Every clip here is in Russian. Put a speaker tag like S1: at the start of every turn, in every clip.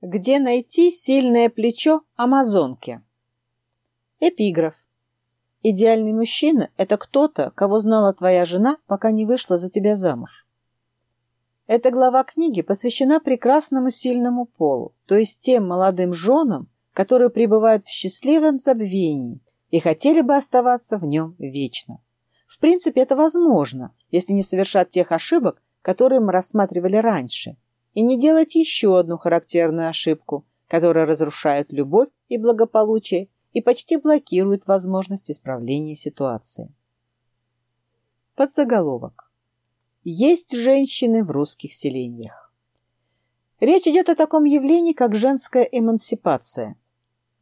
S1: Где найти сильное плечо амазонки? Эпиграф. Идеальный мужчина – это кто-то, кого знала твоя жена, пока не вышла за тебя замуж. Эта глава книги посвящена прекрасному сильному полу, то есть тем молодым женам, которые пребывают в счастливом забвении и хотели бы оставаться в нем вечно. В принципе, это возможно, если не совершат тех ошибок, которые мы рассматривали раньше, и не делать еще одну характерную ошибку, которая разрушает любовь и благополучие и почти блокирует возможность исправления ситуации. Подзаголовок. Есть женщины в русских селениях. Речь идет о таком явлении, как женская эмансипация.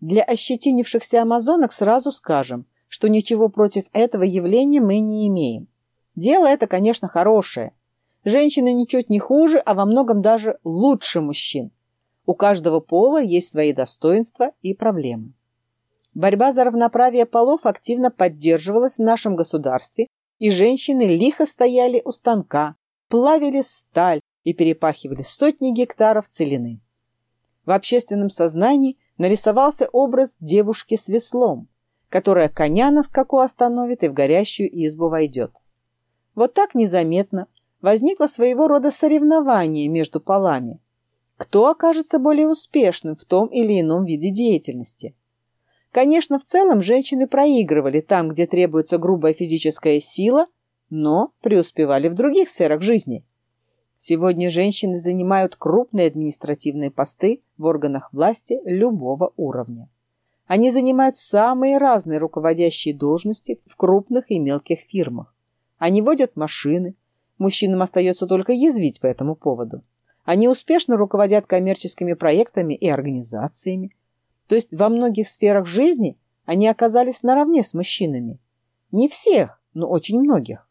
S1: Для ощетинившихся амазонок сразу скажем, что ничего против этого явления мы не имеем. Дело это, конечно, хорошее. Женщины ничуть не хуже, а во многом даже лучше мужчин. У каждого пола есть свои достоинства и проблемы. Борьба за равноправие полов активно поддерживалась в нашем государстве, и женщины лихо стояли у станка, плавили сталь и перепахивали сотни гектаров целины. В общественном сознании нарисовался образ девушки с веслом, которая коня на скаку остановит и в горящую избу войдет. Вот так незаметно возникло своего рода соревнование между полами. Кто окажется более успешным в том или ином виде деятельности – Конечно, в целом женщины проигрывали там, где требуется грубая физическая сила, но преуспевали в других сферах жизни. Сегодня женщины занимают крупные административные посты в органах власти любого уровня. Они занимают самые разные руководящие должности в крупных и мелких фирмах. Они водят машины. Мужчинам остается только язвить по этому поводу. Они успешно руководят коммерческими проектами и организациями. То есть во многих сферах жизни они оказались наравне с мужчинами. Не всех, но очень многих.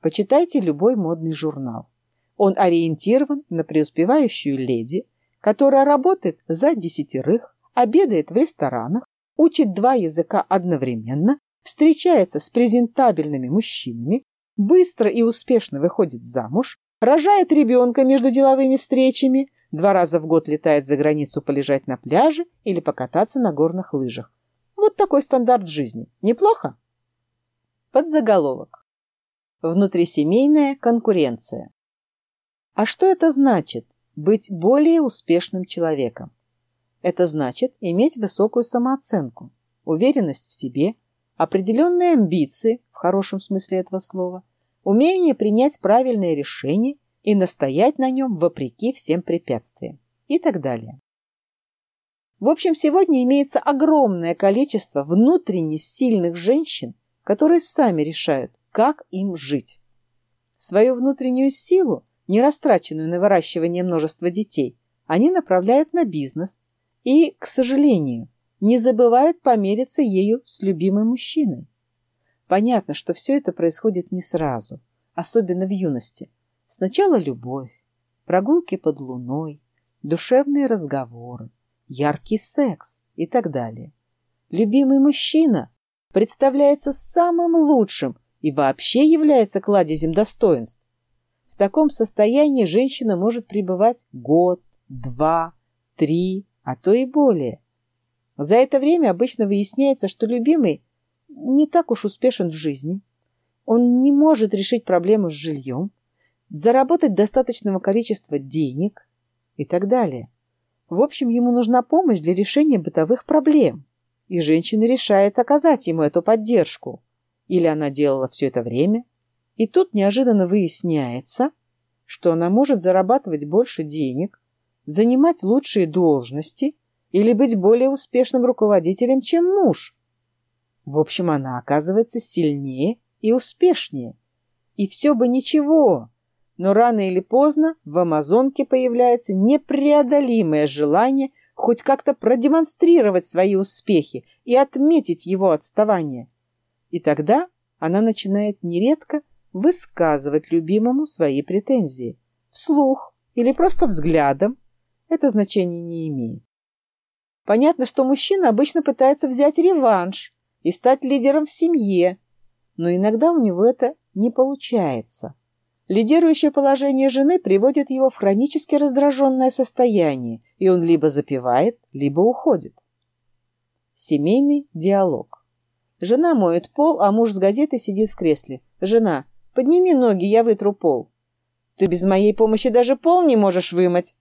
S1: Почитайте любой модный журнал. Он ориентирован на преуспевающую леди, которая работает за десятерых, обедает в ресторанах, учит два языка одновременно, встречается с презентабельными мужчинами, быстро и успешно выходит замуж, рожает ребенка между деловыми встречами, Два раза в год летает за границу полежать на пляже или покататься на горных лыжах. Вот такой стандарт жизни. Неплохо? Подзаголовок. Внутрисемейная конкуренция. А что это значит быть более успешным человеком? Это значит иметь высокую самооценку, уверенность в себе, определенные амбиции, в хорошем смысле этого слова, умение принять правильные решения и настоять на нем вопреки всем препятствиям и так далее. В общем, сегодня имеется огромное количество внутренне сильных женщин, которые сами решают, как им жить. Свою внутреннюю силу, не растраченную на выращивание множества детей, они направляют на бизнес и, к сожалению, не забывают помериться ею с любимым мужчиной. Понятно, что все это происходит не сразу, особенно в юности, Сначала любовь, прогулки под луной, душевные разговоры, яркий секс и так далее. Любимый мужчина представляется самым лучшим и вообще является кладезем достоинств. В таком состоянии женщина может пребывать год, два, три, а то и более. За это время обычно выясняется, что любимый не так уж успешен в жизни. Он не может решить проблему с жильем, заработать достаточного количества денег и так далее. В общем, ему нужна помощь для решения бытовых проблем, и женщина решает оказать ему эту поддержку. Или она делала все это время, и тут неожиданно выясняется, что она может зарабатывать больше денег, занимать лучшие должности или быть более успешным руководителем, чем муж. В общем, она оказывается сильнее и успешнее. И все бы ничего, но рано или поздно в Амазонке появляется непреодолимое желание хоть как-то продемонстрировать свои успехи и отметить его отставание. И тогда она начинает нередко высказывать любимому свои претензии. Вслух или просто взглядом. Это значение не имеет. Понятно, что мужчина обычно пытается взять реванш и стать лидером в семье, но иногда у него это не получается. Лидирующее положение жены приводит его в хронически раздраженное состояние и он либо запивает, либо уходит. Семейный диалог. Жена моет пол, а муж с газетой сидит в кресле. Жена, подними ноги, я вытру пол. Ты без моей помощи даже пол не можешь вымыть.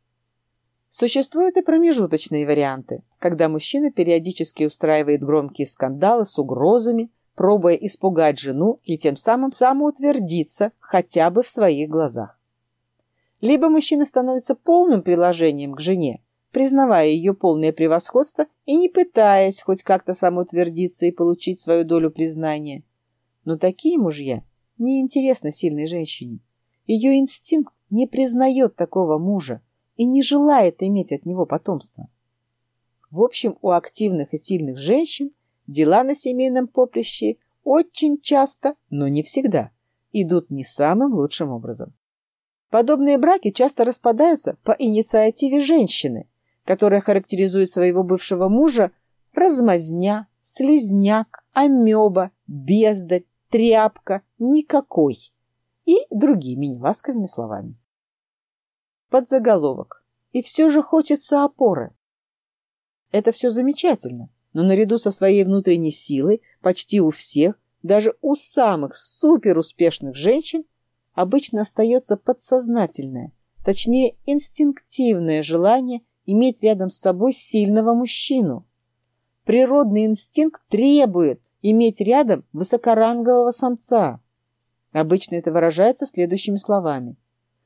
S1: Существуют и промежуточные варианты, когда мужчина периодически устраивает громкие скандалы с угрозами, пробуя испугать жену и тем самым самоутвердиться хотя бы в своих глазах. Либо мужчина становится полным приложением к жене, признавая ее полное превосходство и не пытаясь хоть как-то самоутвердиться и получить свою долю признания. Но такие мужья неинтересны сильной женщине. Ее инстинкт не признает такого мужа и не желает иметь от него потомства. В общем, у активных и сильных женщин дела на семейном поприще очень часто, но не всегда, идут не самым лучшим образом. Подобные браки часто распадаются по инициативе женщины, которая характеризует своего бывшего мужа размазня, слезняк, амеба, бездарь, тряпка, никакой и другими неласковыми словами. Подзаголовок. И все же хочется опоры. Это все замечательно, но наряду со своей внутренней силой почти у всех, даже у самых суперуспешных женщин, обычно остается подсознательное, точнее инстинктивное желание иметь рядом с собой сильного мужчину. Природный инстинкт требует иметь рядом высокорангового самца. Обычно это выражается следующими словами.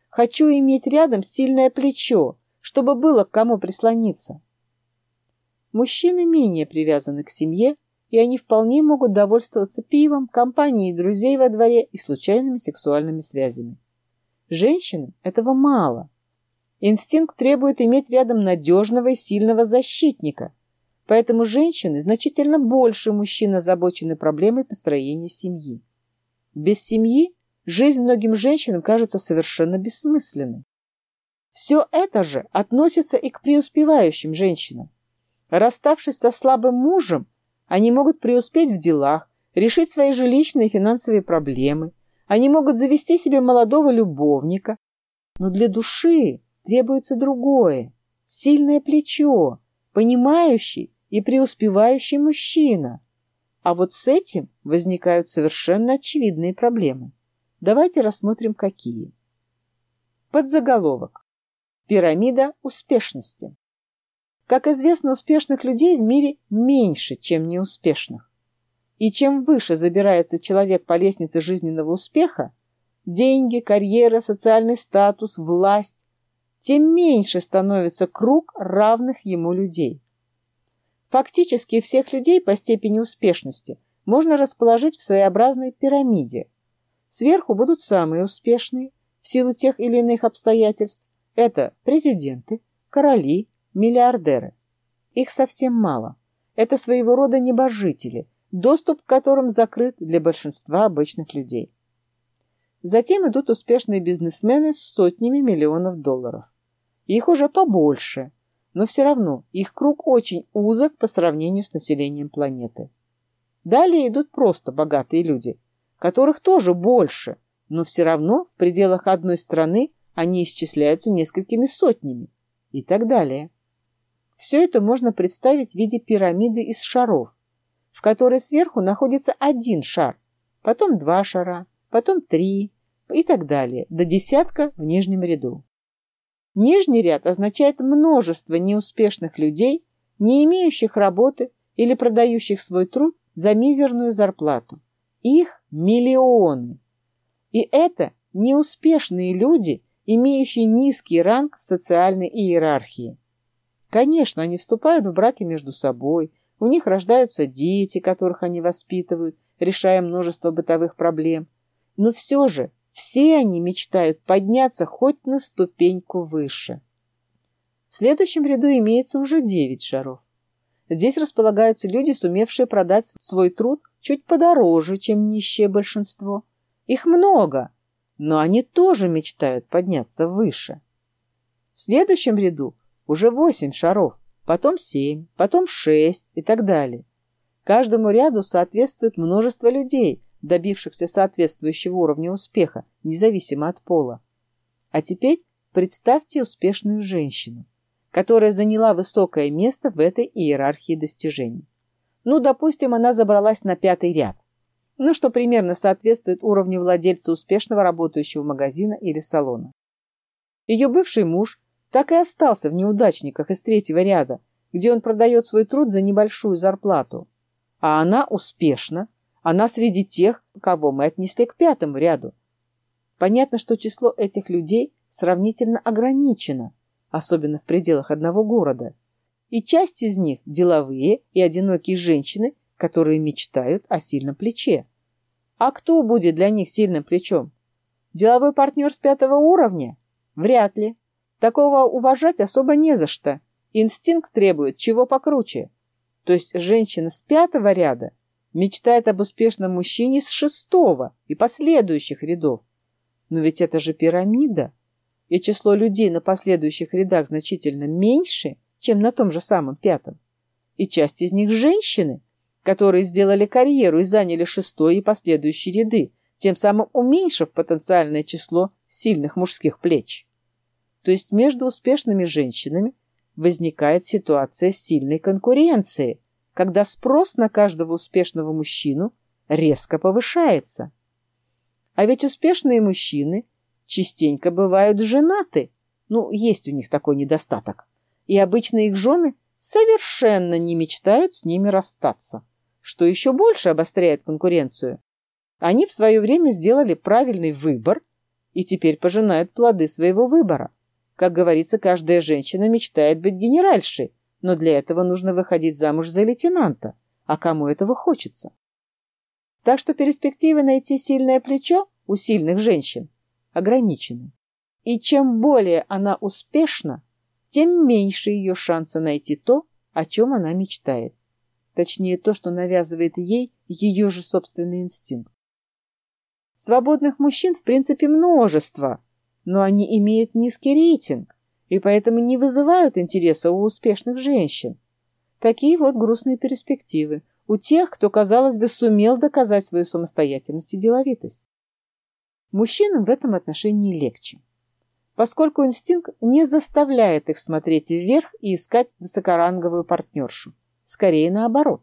S1: «Хочу иметь рядом сильное плечо, чтобы было к кому прислониться». Мужчины менее привязаны к семье и они вполне могут довольствоваться пивом, компанией друзей во дворе и случайными сексуальными связями. Женщинам этого мало. Инстинкт требует иметь рядом надежного и сильного защитника, поэтому женщины значительно больше мужчин озабочены проблемой построения семьи. Без семьи жизнь многим женщинам кажется совершенно бессмысленной. Все это же относится и к преуспевающим женщинам. Расставшись со слабым мужем, они могут преуспеть в делах, решить свои жилищные и финансовые проблемы. Они могут завести себе молодого любовника. Но для души требуется другое. Сильное плечо, понимающий и преуспевающий мужчина. А вот с этим возникают совершенно очевидные проблемы. Давайте рассмотрим, какие. Подзаголовок. Пирамида успешности. Как известно, успешных людей в мире меньше, чем неуспешных. И чем выше забирается человек по лестнице жизненного успеха, деньги, карьера, социальный статус, власть, тем меньше становится круг равных ему людей. Фактически всех людей по степени успешности можно расположить в своеобразной пирамиде. Сверху будут самые успешные, в силу тех или иных обстоятельств. Это президенты, короли, Миллиардеры. Их совсем мало. Это своего рода небожители, доступ к которым закрыт для большинства обычных людей. Затем идут успешные бизнесмены с сотнями миллионов долларов. Их уже побольше, но все равно их круг очень узок по сравнению с населением планеты. Далее идут просто богатые люди, которых тоже больше, но все равно в пределах одной страны они исчисляются несколькими сотнями и так далее. Все это можно представить в виде пирамиды из шаров, в которой сверху находится один шар, потом два шара, потом три и так далее, до десятка в нижнем ряду. Нижний ряд означает множество неуспешных людей, не имеющих работы или продающих свой труд за мизерную зарплату. Их миллионы. И это неуспешные люди, имеющие низкий ранг в социальной иерархии. Конечно, они вступают в браки между собой, у них рождаются дети, которых они воспитывают, решая множество бытовых проблем. Но все же все они мечтают подняться хоть на ступеньку выше. В следующем ряду имеется уже девять шаров. Здесь располагаются люди, сумевшие продать свой труд чуть подороже, чем нищее большинство. Их много, но они тоже мечтают подняться выше. В следующем ряду уже восемь шаров, потом семь, потом шесть и так далее. Каждому ряду соответствует множество людей, добившихся соответствующего уровня успеха, независимо от пола. А теперь представьте успешную женщину. которая заняла высокое место в этой иерархии достижений. Ну, допустим, она забралась на пятый ряд, ну, что примерно соответствует уровню владельца успешного работающего магазина или салона. Ее бывший муж так и остался в неудачниках из третьего ряда, где он продает свой труд за небольшую зарплату. А она успешна, она среди тех, кого мы отнесли к пятому ряду. Понятно, что число этих людей сравнительно ограничено, особенно в пределах одного города. И часть из них – деловые и одинокие женщины, которые мечтают о сильном плече. А кто будет для них сильным плечом? Деловой партнер с пятого уровня? Вряд ли. Такого уважать особо не за что. Инстинкт требует чего покруче. То есть женщина с пятого ряда мечтает об успешном мужчине с шестого и последующих рядов. Но ведь это же пирамида, и число людей на последующих рядах значительно меньше, чем на том же самом пятом. И часть из них женщины, которые сделали карьеру и заняли шестой и последующие ряды, тем самым уменьшив потенциальное число сильных мужских плеч. То есть между успешными женщинами возникает ситуация сильной конкуренции, когда спрос на каждого успешного мужчину резко повышается. А ведь успешные мужчины частенько бывают женаты, ну, есть у них такой недостаток, и обычно их жены совершенно не мечтают с ними расстаться, что еще больше обостряет конкуренцию. Они в свое время сделали правильный выбор и теперь пожинают плоды своего выбора. Как говорится, каждая женщина мечтает быть генеральшей, но для этого нужно выходить замуж за лейтенанта. А кому этого хочется? Так что перспективы найти сильное плечо у сильных женщин ограничены. И чем более она успешна, тем меньше ее шанса найти то, о чем она мечтает. Точнее, то, что навязывает ей ее же собственный инстинкт. Свободных мужчин, в принципе, множество, но они имеют низкий рейтинг и поэтому не вызывают интереса у успешных женщин. Такие вот грустные перспективы у тех, кто, казалось бы, сумел доказать свою самостоятельность и деловитость. Мужчинам в этом отношении легче, поскольку инстинкт не заставляет их смотреть вверх и искать высокоранговую партнершу. Скорее наоборот.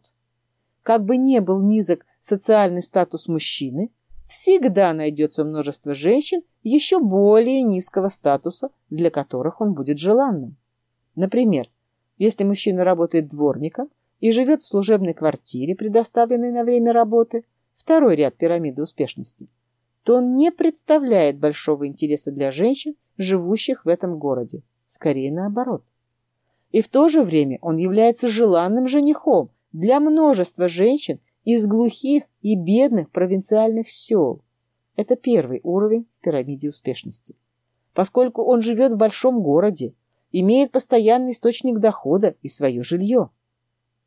S1: Как бы не был низок социальный статус мужчины, всегда найдется множество женщин еще более низкого статуса, для которых он будет желанным. Например, если мужчина работает дворником и живет в служебной квартире, предоставленной на время работы, второй ряд пирамиды успешности, то он не представляет большого интереса для женщин, живущих в этом городе. Скорее наоборот. И в то же время он является желанным женихом для множества женщин, из глухих и бедных провинциальных сел. Это первый уровень в пирамиде успешности. Поскольку он живет в большом городе, имеет постоянный источник дохода и свое жилье.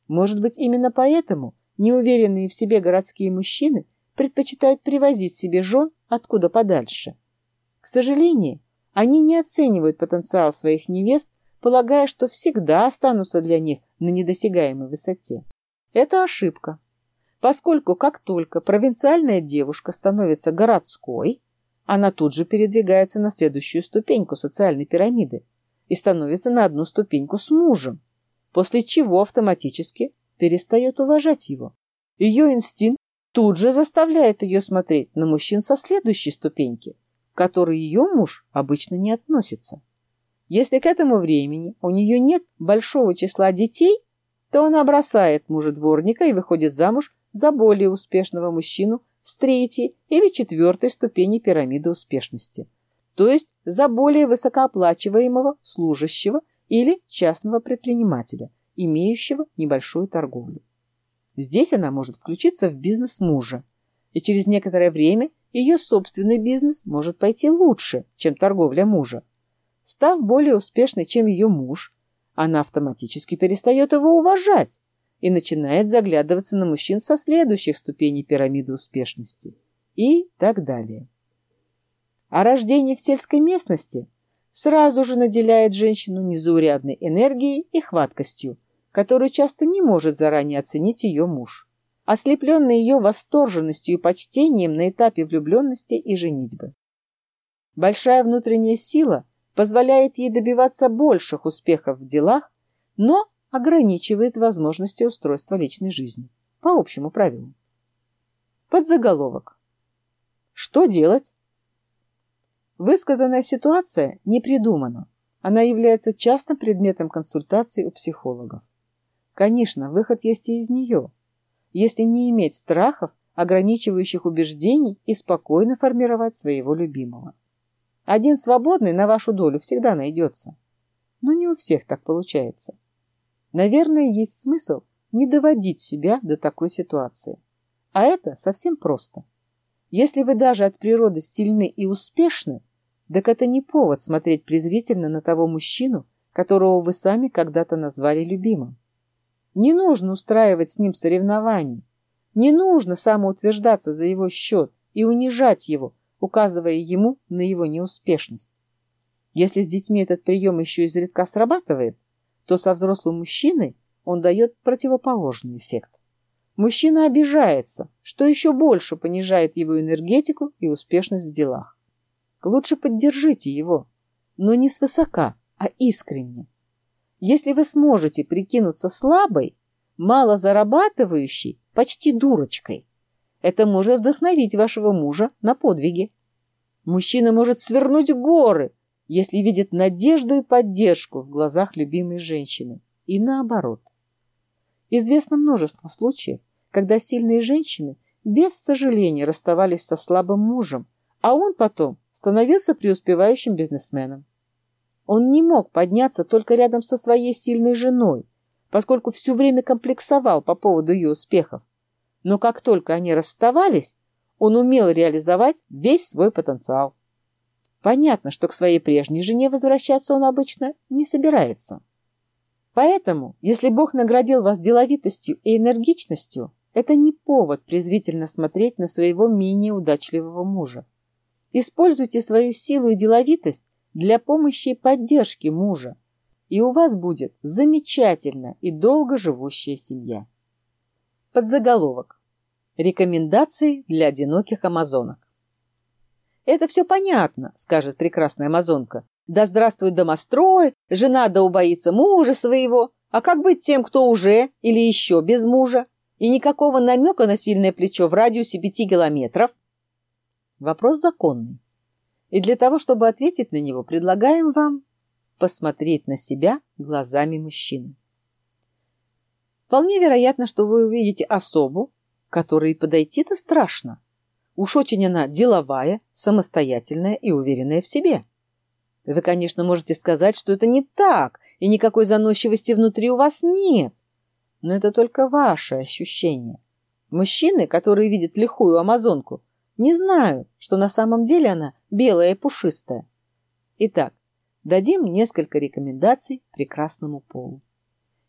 S1: Может быть, именно поэтому неуверенные в себе городские мужчины предпочитают привозить себе жен откуда подальше. К сожалению, они не оценивают потенциал своих невест, полагая, что всегда останутся для них на недосягаемой высоте. Это ошибка поскольку как только провинциальная девушка становится городской, она тут же передвигается на следующую ступеньку социальной пирамиды и становится на одну ступеньку с мужем, после чего автоматически перестает уважать его. Ее инстинкт тут же заставляет ее смотреть на мужчин со следующей ступеньки, к которой ее муж обычно не относится. Если к этому времени у нее нет большого числа детей, то она бросает мужа дворника и выходит замуж за более успешного мужчину с третьей или четвертой ступени пирамиды успешности, то есть за более высокооплачиваемого служащего или частного предпринимателя, имеющего небольшую торговлю. Здесь она может включиться в бизнес мужа, и через некоторое время ее собственный бизнес может пойти лучше, чем торговля мужа. Став более успешной, чем ее муж, она автоматически перестает его уважать, и начинает заглядываться на мужчин со следующих ступеней пирамиды успешности и так далее. А рождение в сельской местности сразу же наделяет женщину незаурядной энергией и хваткостью, которую часто не может заранее оценить ее муж, ослепленный ее восторженностью и почтением на этапе влюбленности и женитьбы. Большая внутренняя сила позволяет ей добиваться больших успехов в делах, но ограничивает возможности устройства личной жизни по общему правилу. Подзаголовок. Что делать? Высказанная ситуация не придумана. Она является частым предметом консультаций у психологов. Конечно, выход есть и из нее. Если не иметь страхов, ограничивающих убеждений и спокойно формировать своего любимого. Один свободный на вашу долю всегда найдется. Но не у всех так получается. Наверное, есть смысл не доводить себя до такой ситуации. А это совсем просто. Если вы даже от природы сильны и успешны, так это не повод смотреть презрительно на того мужчину, которого вы сами когда-то назвали любимым. Не нужно устраивать с ним соревнований. Не нужно самоутверждаться за его счет и унижать его, указывая ему на его неуспешность. Если с детьми этот прием еще изредка срабатывает, то со взрослым мужчиной он дает противоположный эффект. Мужчина обижается, что еще больше понижает его энергетику и успешность в делах. Лучше поддержите его, но не свысока, а искренне. Если вы сможете прикинуться слабой, мало зарабатывающей, почти дурочкой, это может вдохновить вашего мужа на подвиги. Мужчина может свернуть горы, если видит надежду и поддержку в глазах любимой женщины. И наоборот. Известно множество случаев, когда сильные женщины без сожаления расставались со слабым мужем, а он потом становился преуспевающим бизнесменом. Он не мог подняться только рядом со своей сильной женой, поскольку все время комплексовал по поводу ее успехов. Но как только они расставались, он умел реализовать весь свой потенциал. Понятно, что к своей прежней жене возвращаться он обычно не собирается. Поэтому, если Бог наградил вас деловитостью и энергичностью, это не повод презрительно смотреть на своего менее удачливого мужа. Используйте свою силу и деловитость для помощи и поддержки мужа, и у вас будет замечательная и долго живущая семья. Подзаголовок. Рекомендации для одиноких амазонок. «Это все понятно», — скажет прекрасная амазонка. «Да здравствует домострой, жена да убоится мужа своего. А как быть тем, кто уже или еще без мужа? И никакого намека на сильное плечо в радиусе пяти километров?» Вопрос законный. И для того, чтобы ответить на него, предлагаем вам посмотреть на себя глазами мужчины. Вполне вероятно, что вы увидите особу, которой подойти-то страшно. Уж очень она деловая, самостоятельная и уверенная в себе. Вы, конечно, можете сказать, что это не так, и никакой заносчивости внутри у вас нет. Но это только ваше ощущение. Мужчины, которые видят лихую амазонку, не знают, что на самом деле она белая и пушистая. Итак, дадим несколько рекомендаций прекрасному полу.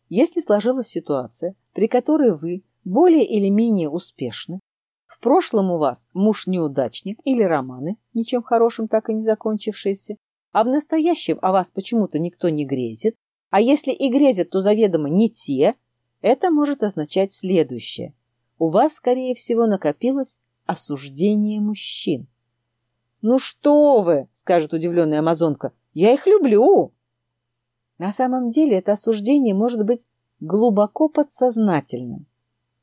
S1: Если сложилась ситуация, при которой вы более или менее успешны, в прошлом у вас муж-неудачник или романы, ничем хорошим так и не закончившиеся, а в настоящем о вас почему-то никто не грезит, а если и грезят, то заведомо не те, это может означать следующее. У вас, скорее всего, накопилось осуждение мужчин. «Ну что вы!» — скажет удивленная амазонка. «Я их люблю!» На самом деле это осуждение может быть глубоко подсознательным.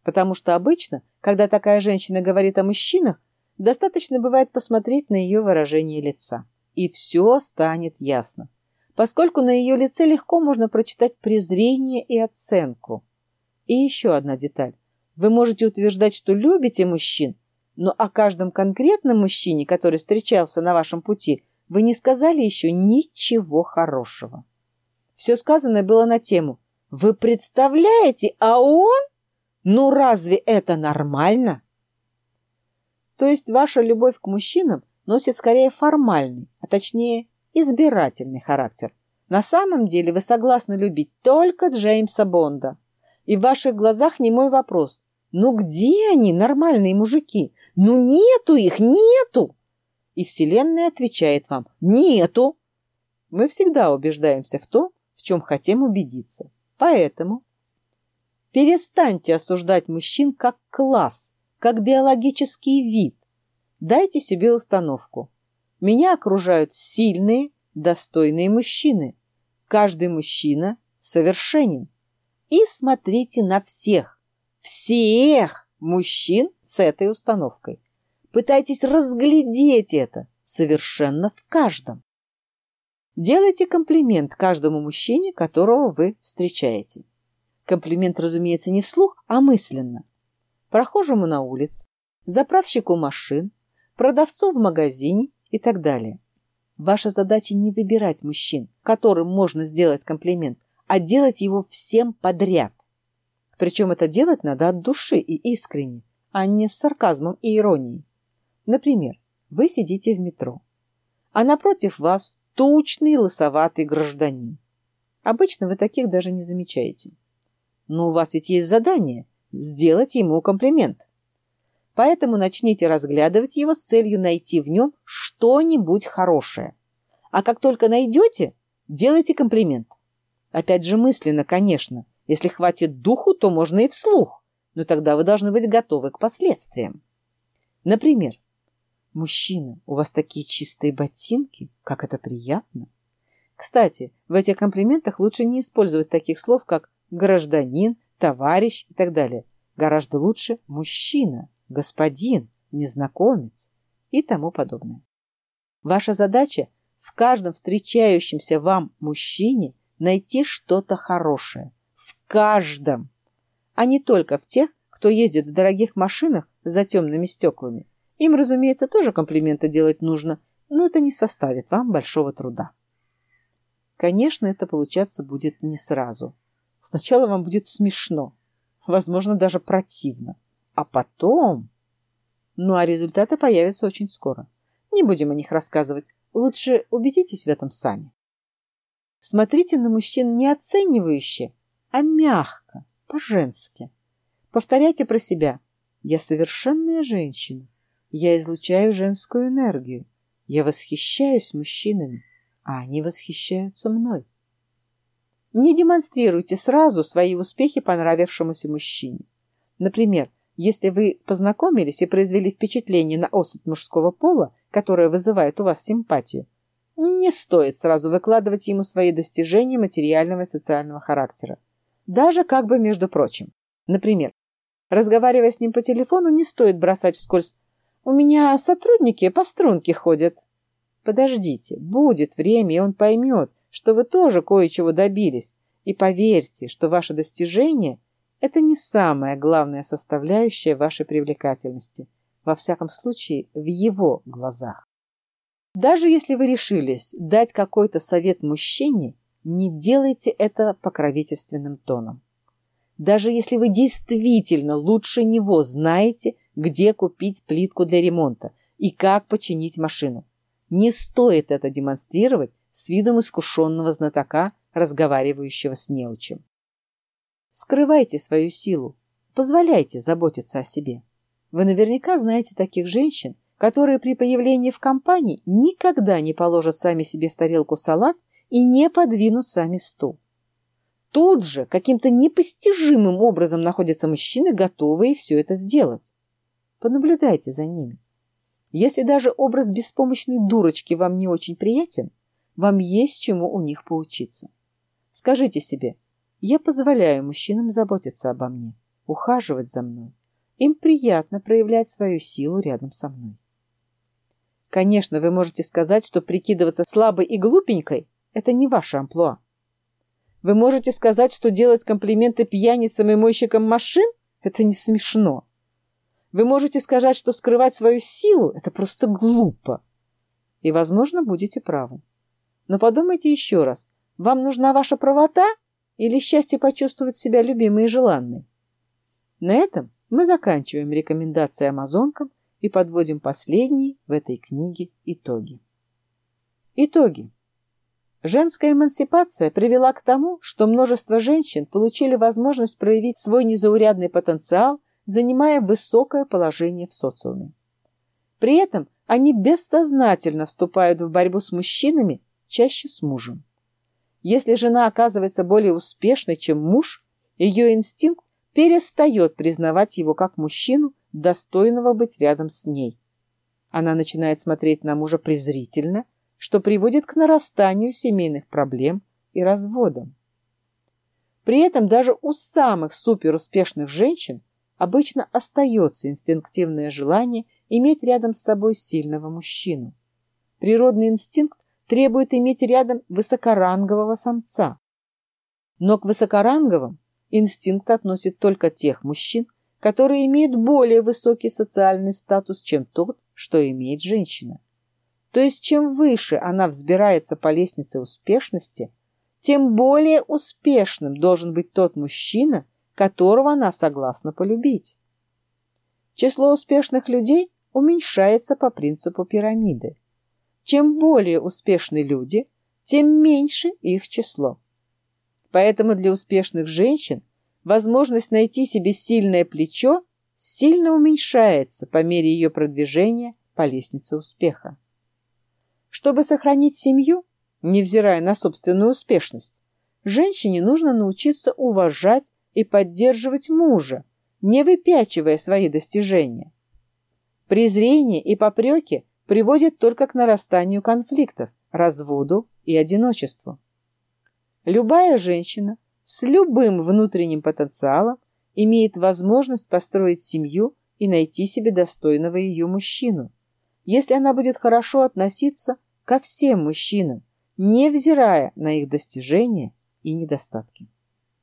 S1: Потому что обычно, когда такая женщина говорит о мужчинах, достаточно бывает посмотреть на ее выражение лица. И все станет ясно. Поскольку на ее лице легко можно прочитать презрение и оценку. И еще одна деталь. Вы можете утверждать, что любите мужчин, но о каждом конкретном мужчине, который встречался на вашем пути, вы не сказали еще ничего хорошего. Все сказанное было на тему «Вы представляете, а он...» Ну разве это нормально? То есть ваша любовь к мужчинам носит скорее формальный, а точнее избирательный характер. На самом деле вы согласны любить только Джеймса Бонда. И в ваших глазах не мой вопрос. Ну где они, нормальные мужики? Ну нету их, нету! И Вселенная отвечает вам «Нету!» Мы всегда убеждаемся в том, в чем хотим убедиться. Поэтому Перестаньте осуждать мужчин как класс, как биологический вид. Дайте себе установку. Меня окружают сильные, достойные мужчины. Каждый мужчина совершенен. И смотрите на всех, всех мужчин с этой установкой. Пытайтесь разглядеть это совершенно в каждом. Делайте комплимент каждому мужчине, которого вы встречаете. Комплимент, разумеется, не вслух, а мысленно. Прохожему на улице, заправщику машин, продавцу в магазине и так далее. Ваша задача не выбирать мужчин, которым можно сделать комплимент, а делать его всем подряд. Причем это делать надо от души и искренне, а не с сарказмом и иронией. Например, вы сидите в метро, а напротив вас тучный лысоватый гражданин. Обычно вы таких даже не замечаете. Но у вас ведь есть задание – сделать ему комплимент. Поэтому начните разглядывать его с целью найти в нем что-нибудь хорошее. А как только найдете, делайте комплимент. Опять же мысленно, конечно. Если хватит духу, то можно и вслух. Но тогда вы должны быть готовы к последствиям. Например, «Мужчина, у вас такие чистые ботинки, как это приятно!» Кстати, в этих комплиментах лучше не использовать таких слов, как «гражданин», «товарищ» и так далее. Гораздо лучше «мужчина», господин, незнакомец и тому подобное. Ваша задача в каждом встречающемся вам мужчине найти что-то хорошее. Каждом. А не только в тех, кто ездит в дорогих машинах за темными стеклами. Им, разумеется, тоже комплименты делать нужно, но это не составит вам большого труда. Конечно, это получаться будет не сразу. Сначала вам будет смешно, возможно, даже противно. А потом... Ну, а результаты появятся очень скоро. Не будем о них рассказывать. Лучше убедитесь в этом сами. Смотрите на мужчин не оценивающе, а мягко, по-женски. Повторяйте про себя. Я совершенная женщина. Я излучаю женскую энергию. Я восхищаюсь мужчинами, а они восхищаются мной. Не демонстрируйте сразу свои успехи понравившемуся мужчине. Например, если вы познакомились и произвели впечатление на особь мужского пола, которая вызывает у вас симпатию, не стоит сразу выкладывать ему свои достижения материального и социального характера. Даже как бы между прочим. Например, разговаривая с ним по телефону, не стоит бросать вскользь «У меня сотрудники по струнке ходят». Подождите, будет время, и он поймет, что вы тоже кое-чего добились. И поверьте, что ваше достижение – это не самая главная составляющая вашей привлекательности, во всяком случае, в его глазах. Даже если вы решились дать какой-то совет мужчине, не делайте это покровительственным тоном. Даже если вы действительно лучше него знаете, где купить плитку для ремонта и как починить машину, не стоит это демонстрировать с видом искушенного знатока, разговаривающего с неучем. Скрывайте свою силу, позволяйте заботиться о себе. Вы наверняка знаете таких женщин, которые при появлении в компании никогда не положат сами себе в тарелку салат и не подвинут сами стул. Тут же каким-то непостижимым образом находятся мужчины, готовые все это сделать. Понаблюдайте за ними. Если даже образ беспомощной дурочки вам не очень приятен, вам есть чему у них поучиться. Скажите себе – я позволяю мужчинам заботиться обо мне, ухаживать за мной. Им приятно проявлять свою силу рядом со мной. Конечно, вы можете сказать, что прикидываться слабой и глупенькой – это не ваше амплуа. Вы можете сказать, что делать комплименты пьяницам и мойщикам машин – это не смешно. Вы можете сказать, что скрывать свою силу – это просто глупо. И, возможно, будете правы. Но подумайте еще раз. Вам нужна ваша правота – или счастье почувствовать себя любимой и желанной. На этом мы заканчиваем рекомендации амазонкам и подводим последние в этой книге итоги. Итоги. Женская эмансипация привела к тому, что множество женщин получили возможность проявить свой незаурядный потенциал, занимая высокое положение в социуме. При этом они бессознательно вступают в борьбу с мужчинами, чаще с мужем. Если жена оказывается более успешной, чем муж, ее инстинкт перестает признавать его как мужчину, достойного быть рядом с ней. Она начинает смотреть на мужа презрительно, что приводит к нарастанию семейных проблем и разводам. При этом даже у самых суперуспешных женщин обычно остается инстинктивное желание иметь рядом с собой сильного мужчину. Природный инстинкт требует иметь рядом высокорангового самца. Но к высокоранговым инстинкт относит только тех мужчин, которые имеют более высокий социальный статус, чем тот, что имеет женщина. То есть чем выше она взбирается по лестнице успешности, тем более успешным должен быть тот мужчина, которого она согласна полюбить. Число успешных людей уменьшается по принципу пирамиды. Чем более успешны люди, тем меньше их число. Поэтому для успешных женщин возможность найти себе сильное плечо сильно уменьшается по мере ее продвижения по лестнице успеха. Чтобы сохранить семью, невзирая на собственную успешность, женщине нужно научиться уважать и поддерживать мужа, не выпячивая свои достижения. Презрение и попреки приводят только к нарастанию конфликтов, разводу и одиночеству. Любая женщина с любым внутренним потенциалом имеет возможность построить семью и найти себе достойного ее мужчину, если она будет хорошо относиться ко всем мужчинам, невзирая на их достижения и недостатки.